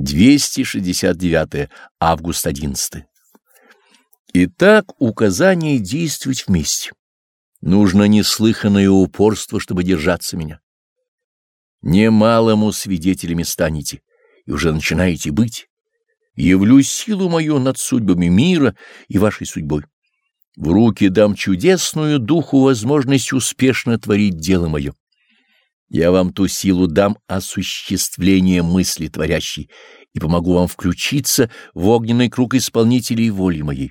269 август 11. Итак, указание действовать вместе. Нужно неслыханное упорство, чтобы держаться меня. Немалому свидетелями станете, и уже начинаете быть. Явлю силу мою над судьбами мира и вашей судьбой. В руки дам чудесную духу возможность успешно творить дело мое. Я вам ту силу дам осуществления мысли творящей и помогу вам включиться в огненный круг исполнителей воли моей.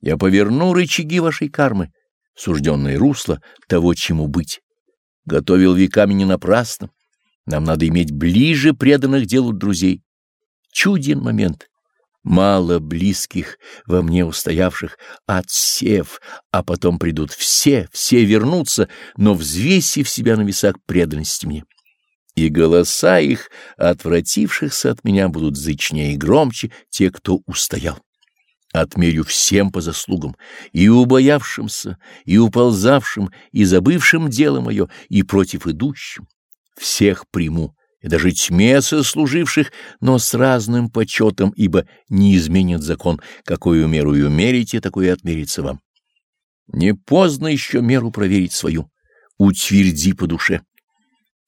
Я поверну рычаги вашей кармы, сужденное русло того, чему быть. Готовил веками не напрасно. Нам надо иметь ближе преданных делу друзей. Чуден момент. Мало близких во мне устоявших, отсев, а потом придут все, все вернутся, но взвесив себя на весах преданности мне. И голоса их, отвратившихся от меня, будут зычнее и громче те, кто устоял. Отмерю всем по заслугам, и убоявшимся, и уползавшим, и забывшим дело мое, и против идущим. Всех приму, и даже тьме сослуживших, но с разным почетом, ибо не изменит закон, какую меру мерите, такое отмерится вам. Не поздно еще меру проверить свою, утверди по душе.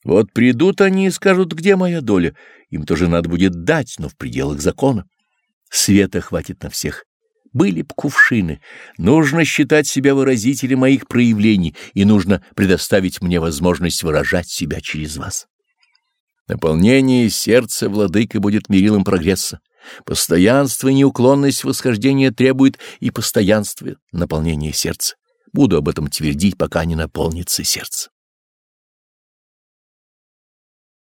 Вот придут они и скажут, где моя доля, им тоже надо будет дать, но в пределах закона. Света хватит на всех. Были б кувшины. Нужно считать себя выразителем моих проявлений, и нужно предоставить мне возможность выражать себя через вас. Наполнение сердца владыкой будет мерилом прогресса. Постоянство и неуклонность восхождения требует и постоянства наполнения сердца. Буду об этом твердить, пока не наполнится сердце.